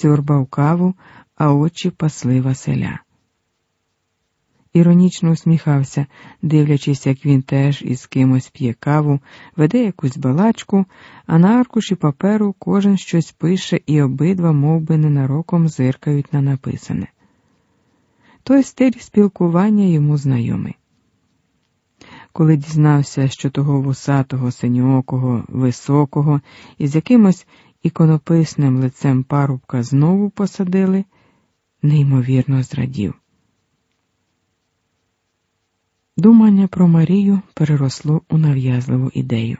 сьорбав каву, а очі пасли Василя. Іронічно усміхався, дивлячись, як він теж із кимось п'є каву, веде якусь балачку, а на аркуші паперу кожен щось пише і обидва мов би, ненароком зиркають на написане. Той стиль спілкування йому знайомий. Коли дізнався, що того вусатого, синьоокого, високого із якимось іконописним лицем парубка знову посадили, неймовірно зрадів. Думання про Марію переросло у нав'язливу ідею.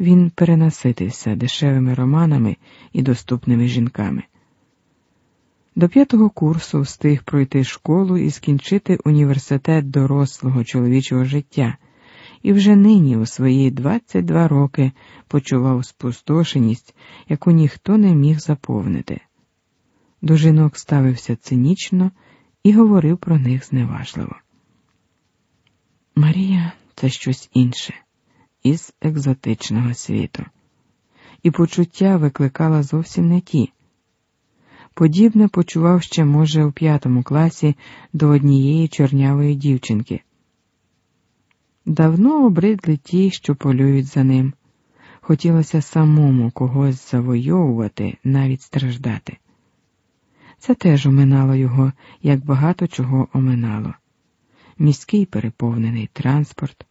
Він перенаситився дешевими романами і доступними жінками. До п'ятого курсу встиг пройти школу і скінчити університет дорослого чоловічого життя, і вже нині, у свої 22 роки, почував спустошеність, яку ніхто не міг заповнити. До жінок ставився цинічно і говорив про них зневажливо. Марія це щось інше, із екзотичного світу, і почуття викликала зовсім не ті. Подібне почував ще, може, у п'ятому класі до однієї чорнявої дівчинки. Давно обридли ті, що полюють за ним. Хотілося самому когось завойовувати, навіть страждати. Це теж оминало його, як багато чого оминало міський переповнений транспорт,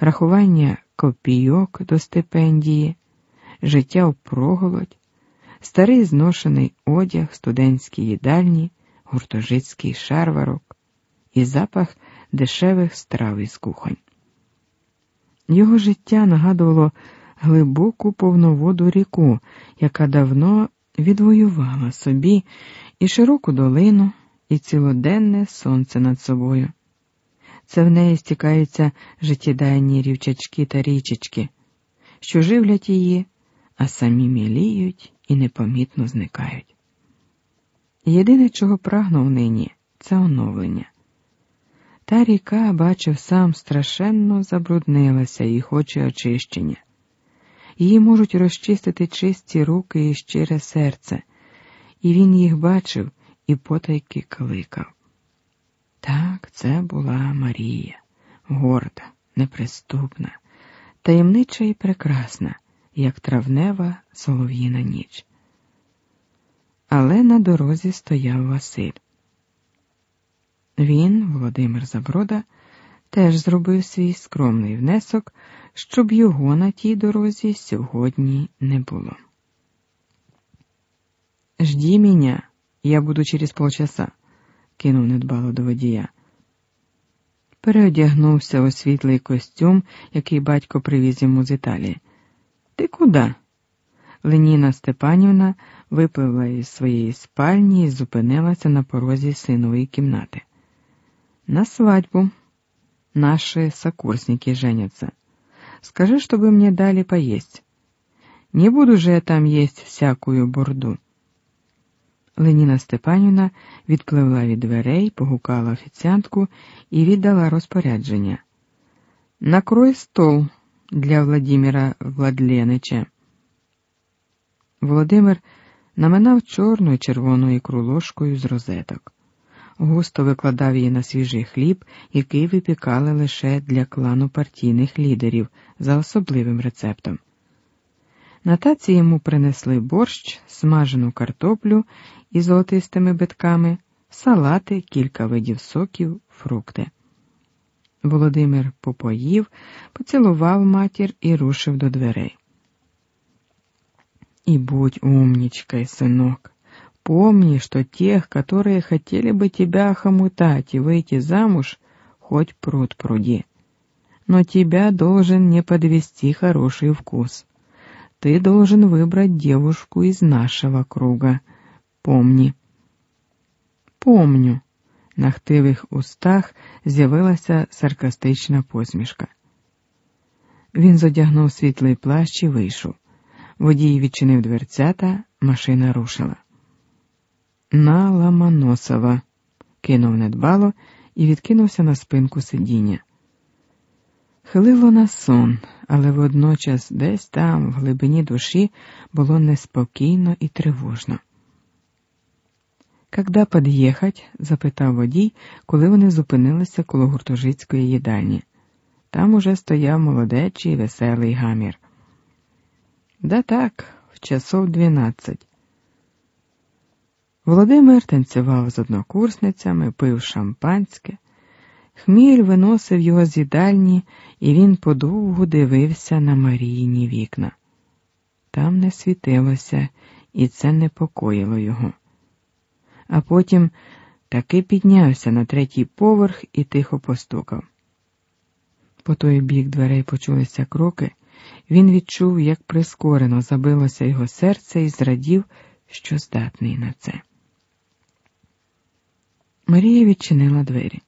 рахування копійок до стипендії, життя в проголодь, старий зношений одяг, студентські їдальні, гуртожитський шарварок і запах дешевих страв із кухонь. Його життя нагадувало глибоку повноводу ріку, яка давно відвоювала собі і широку долину, і цілоденне сонце над собою. Це в неї стікаються життєдайні рівчачки та річечки, що живлять її, а самі міліють і непомітно зникають. Єдине, чого прагнув нині, це оновлення. Та ріка, бачив, сам страшенно забруднилася і хоче очищення. Її можуть розчистити чисті руки і щире серце, і він їх бачив і потайки кликав. Так, це була Марія, горда, неприступна, таємнича і прекрасна, як травнева солов'їна ніч. Але на дорозі стояв Василь. Він, Володимир Заброда, теж зробив свій скромний внесок, щоб його на тій дорозі сьогодні не було. Жді мене, я буду через полчаса кинув недбало до водія. Переодягнувся у світлий костюм, який батько привіз йому з Італії. Ти куди? Леніна Степанівна випливла із своєї спальні і зупинилася на порозі синової кімнати. На свадьбу. Наши сокурсники женятся. Скажи, чтобы мне дали поесть. Не буду же я там есть всякую бурду. Леніна Степанівна відпливла від дверей, погукала офіціантку і віддала розпорядження. Накрой стол для Владимира Владленича. Володимир наминав чорну і червону ікру ложкою з розеток. Густо викладав її на свіжий хліб, який випікали лише для клану партійних лідерів за особливим рецептом. На таці йому принесли борщ, смажену картоплю із золотистими битками, салати, кілька видів соків, фрукти. Володимир попоїв, поцілував матір і рушив до дверей. И будь умничкой, сынок. Помни, что тех, которые хотели бы тебя охомутать и выйти замуж, хоть пруд пруди. Но тебя должен не подвести хороший вкус. Ты должен выбрать девушку из нашего круга. Помні. Помню. На хтивих устах з'явилася саркастична посмішка. Він зодягнув світлий плащ і вийшов. Водій відчинив дверцята, машина рушила. На Ламаносова, кинув недбало і відкинувся на спинку сидіння. Хилило на сон, але водночас десь там, в глибині душі, було неспокійно і тривожно. Когда под'їхать? запитав водій, коли вони зупинилися коло гуртожицької їдальні. Там уже стояв молодечий веселий гамір. Да так, в часов дванадцять. Володимир танцював з однокурсницями, пив шампанське. Хміль виносив його з їдальні, і він подовго дивився на Маріїні вікна. Там не світилося, і це непокоїло його. А потім таки піднявся на третій поверх і тихо постукав. По той бік дверей почулися кроки, він відчув, як прискорено забилося його серце і зрадів, що здатний на це. Марія відчинила двері.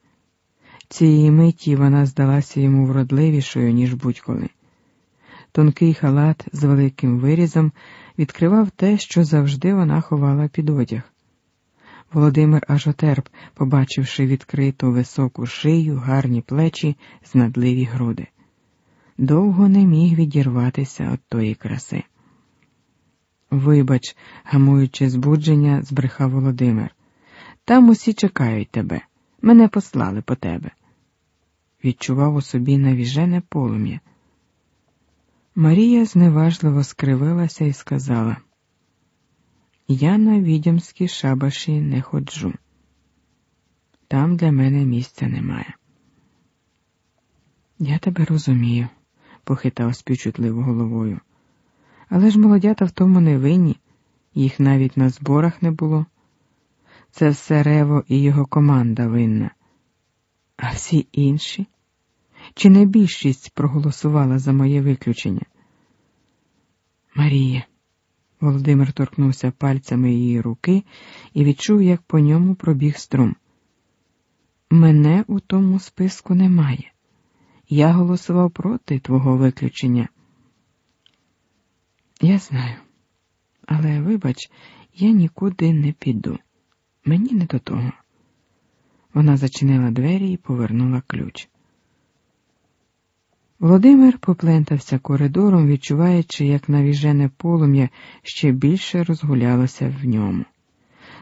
Цієї миті вона здалася йому вродливішою, ніж будь-коли. Тонкий халат з великим вирізом відкривав те, що завжди вона ховала під одяг. Володимир аж отерп, побачивши відкриту високу шию, гарні плечі, знадливі груди. Довго не міг відірватися від тої краси. Вибач, гамуючи збудження, збрехав Володимир. Там усі чекають тебе. Мене послали по тебе. Відчував у собі навіжене полум'я. Марія зневажливо скривилася і сказала: Я на відьомські шабаші не ходжу. Там для мене місця немає. Я тебе розумію, похитав співчутливо головою. Але ж молодята в тому не винні, їх навіть на зборах не було. Це все Рево і його команда винна. А всі інші? Чи не більшість проголосувала за моє виключення? Марія. Володимир торкнувся пальцями її руки і відчув, як по ньому пробіг струм. Мене у тому списку немає. Я голосував проти твого виключення. Я знаю, але вибач, я нікуди не піду. Мені не до того. Вона зачинила двері і повернула ключ. Володимир поплентався коридором, відчуваючи, як навіжене полум'я ще більше розгулялося в ньому.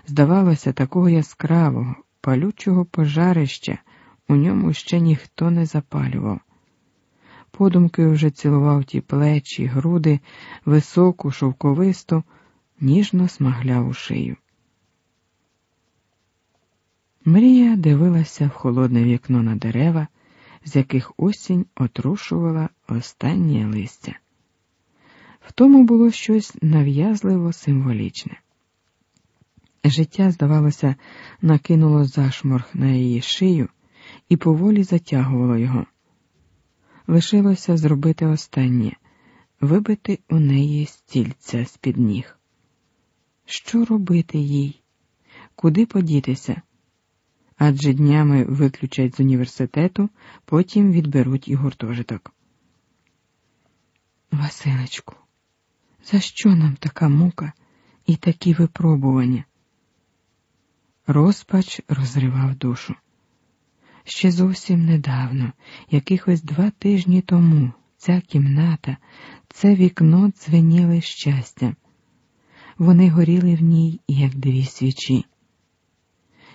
Здавалося, такого яскравого, палючого пожарища у ньому ще ніхто не запалював. Подумки вже цілував ті плечі, груди, високу, шовковисту, ніжно смагляв у шию. Мрія дивилася в холодне вікно на дерева, з яких осінь отрушувала останнє листя. В тому було щось нав'язливо символічне. Життя, здавалося, накинуло зашморг на її шию і поволі затягувало його. Лишилося зробити останнє вибити у неї стільця з під ніг. Що робити їй? Куди подітися? Адже днями виключать з університету, потім відберуть і гуртожиток. Василечку, за що нам така мука і такі випробування? Розпач розривав душу. Ще зовсім недавно, якихось два тижні тому, ця кімната, це вікно дзвеніли щастя. Вони горіли в ній, як дві свічі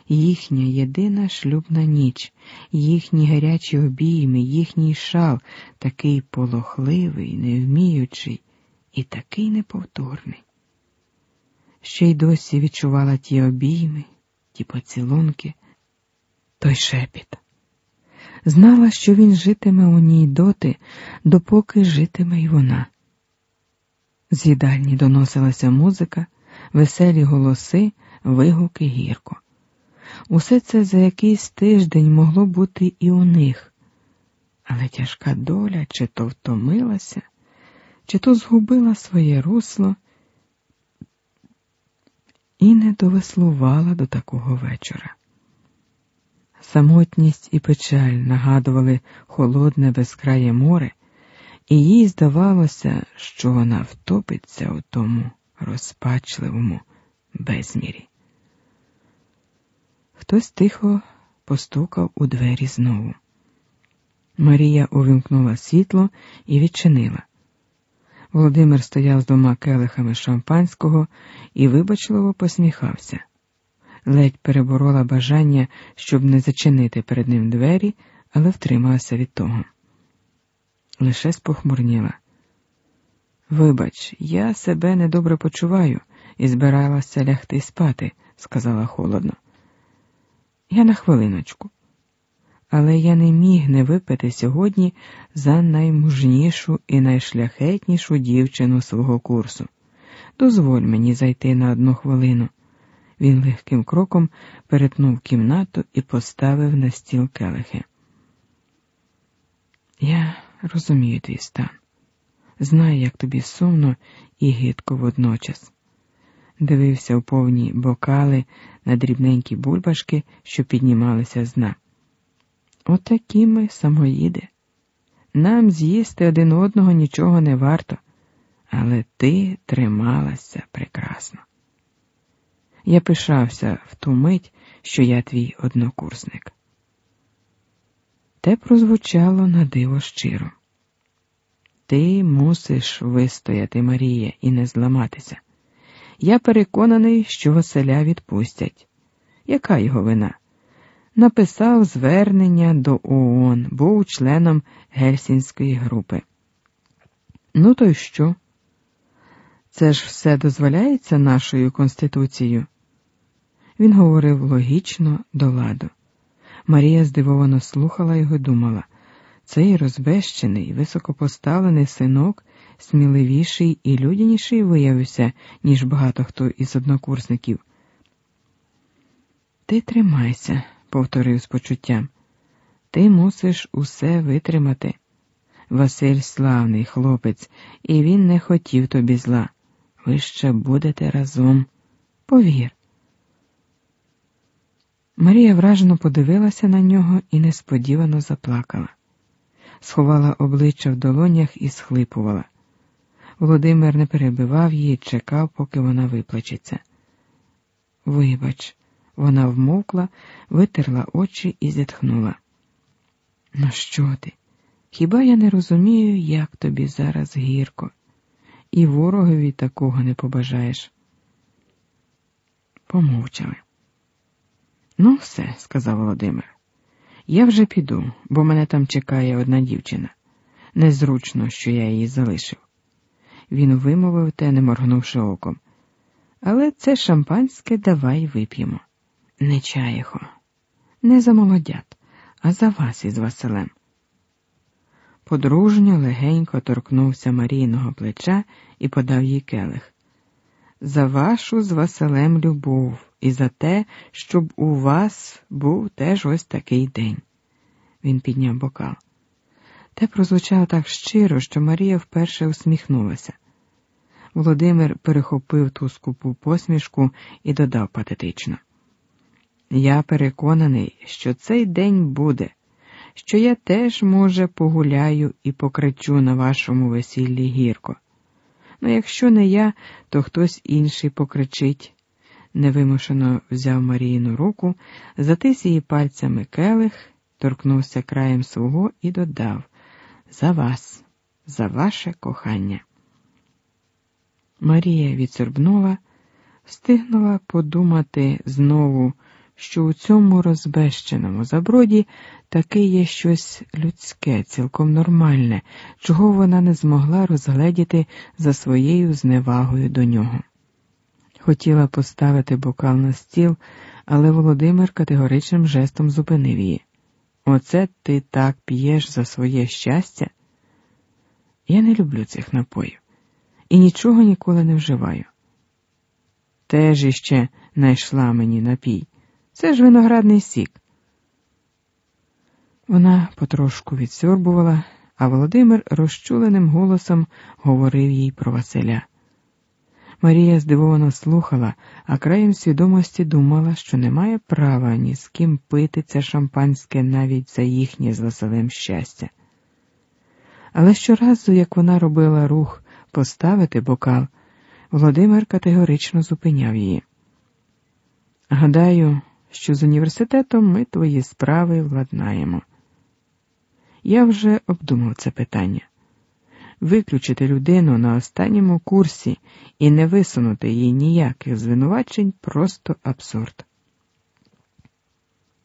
їхня єдина шлюбна ніч, їхні гарячі обійми, їхній шал, такий полохливий, невміючий і такий неповторний. Ще й досі відчувала ті обійми, ті поцілунки, той шепіт. Знала, що він житиме у ній доти, допоки житиме й вона. З їдальні доносилася музика, веселі голоси, вигуки гірко. Усе це за якийсь тиждень могло бути і у них, але тяжка доля чи то втомилася, чи то згубила своє русло і не довеслувала до такого вечора. Самотність і печаль нагадували холодне безкрає море, і їй здавалося, що вона втопиться у тому розпачливому безмірі. Хтось тихо постукав у двері знову. Марія увімкнула світло і відчинила. Володимир стояв з двома келихами шампанського і вибачливо посміхався. ледь переборола бажання, щоб не зачинити перед ним двері, але втрималася від того. Лише спохмурніла. Вибач, я себе недобре почуваю і збиралася лягти спати, сказала холодно. Я на хвилиночку. Але я не міг не випити сьогодні за наймужнішу і найшляхетнішу дівчину свого курсу. Дозволь мені зайти на одну хвилину. Він легким кроком перетнув кімнату і поставив на стіл келихи. Я розумію твій стан. Знаю, як тобі сумно і гидко водночас. Дивився в повні бокали на дрібненькі бульбашки, що піднімалися з дна. Отакі ми самоїди. Нам з'їсти один одного нічого не варто, але ти трималася прекрасно. Я пишався в ту мить, що я твій однокурсник. Те прозвучало на диво щиро. Ти мусиш вистояти, Марія, і не зламатися. Я переконаний, що Василя відпустять. Яка його вина? Написав звернення до ООН, був членом Гельсінської групи. Ну, то й що? Це ж все дозволяється нашою Конституцією? Він говорив логічно до ладу. Марія здивовано слухала його думала цей розбещений, високопоставлений синок сміливіший і людяніший виявився, ніж багато хто із однокурсників. Ти тримайся, повторив з почуттям. Ти мусиш усе витримати. Василь славний хлопець, і він не хотів тобі зла. Ви ще будете разом. Повір. Марія вражено подивилася на нього і несподівано заплакала, сховала обличчя в долонях і схлипувала. Володимир не перебивав її, чекав, поки вона виплачеться. Вибач, вона вмовкла, витерла очі і зітхнула. Ну, що ти? Хіба я не розумію, як тобі зараз гірко, і ворогові такого не побажаєш? Помовчали. Ну, все, сказав Володимир. Я вже піду, бо мене там чекає одна дівчина. Незручно, що я її залишив. Він вимовив те, не моргнувши оком. Але це шампанське давай вип'ємо. Не чаєхо, не за молодят, а за вас із Василем. Подружньо легенько торкнувся Марійного плеча і подав їй келих. За вашу з Василем любов і за те, щоб у вас був теж ось такий день. Він підняв бокал. Те прозвучало так щиро, що Марія вперше усміхнулася. Володимир перехопив ту скупу посмішку і додав патетично. Я переконаний, що цей день буде, що я теж, може, погуляю і покричу на вашому весіллі гірко. Ну, якщо не я, то хтось інший покричить. Невимушено взяв Маріїну руку, затис її пальцями келих, торкнувся краєм свого і додав За вас, за ваше кохання. Марія відсорбнула, встигнула подумати знову, що у цьому розбещеному заброді таке є щось людське, цілком нормальне, чого вона не змогла розгледіти за своєю зневагою до нього. Хотіла поставити бокал на стіл, але Володимир категоричним жестом зупинив її. Оце ти так п'єш за своє щастя? Я не люблю цих напоїв і нічого ніколи не вживаю. Теж іще найшла мені напій. Це ж виноградний сік. Вона потрошку відсьорбувала, а Володимир розчуленим голосом говорив їй про Василя. Марія здивовано слухала, а краєм свідомості думала, що не має права ні з ким пити це шампанське навіть за їхнє з Василем щастя. Але щоразу, як вона робила рух поставити бокал, Володимир категорично зупиняв її. Гадаю, що з університетом ми твої справи владнаємо. Я вже обдумав це питання. Виключити людину на останньому курсі і не висунути їй ніяких звинувачень просто абсурд.